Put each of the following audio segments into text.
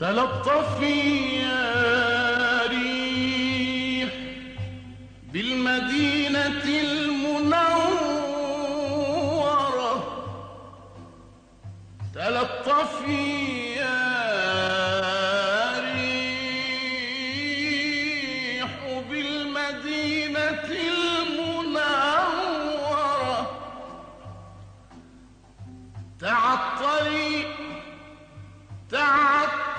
تلطفي يا ريح بالمدينة المنورة تلطفي يا ريح بالمدينة المنورة. تعطري تعطري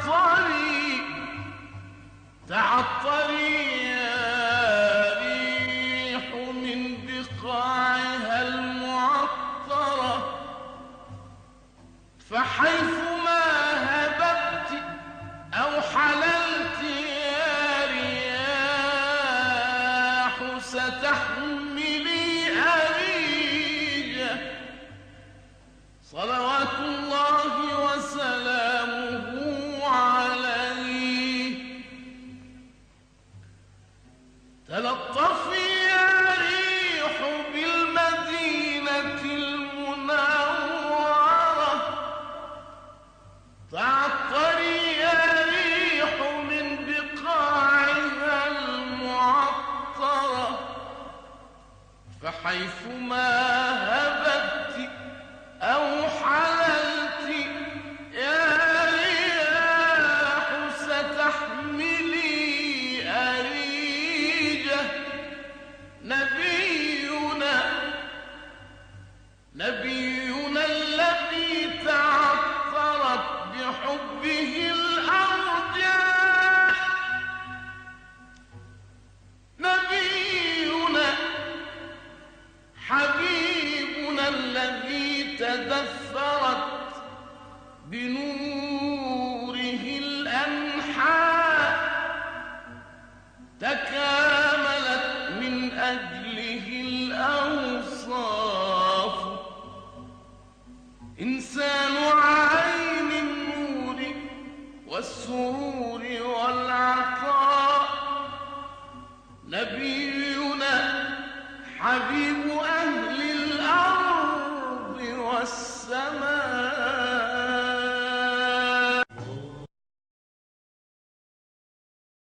تعطري يا ريح من بقاعها المعطرة. فحيثما هببت أو حللت يا رياح ستحملي أريجة. صلوات الله ريح بالمدينة المنورة. تعطري من بقاعها المعطرة. فحيثما نبينا الذي تعطرت بحبه الأرجاء نبينا حبيبنا الذي تدثرت بنوره الأنحاء تكاملت من أجله والسرور والعطاء. نبينا حبيب